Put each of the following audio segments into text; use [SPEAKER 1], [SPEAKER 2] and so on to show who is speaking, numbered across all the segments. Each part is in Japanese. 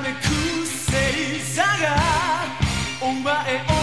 [SPEAKER 1] めく星座がお前を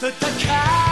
[SPEAKER 1] that the cat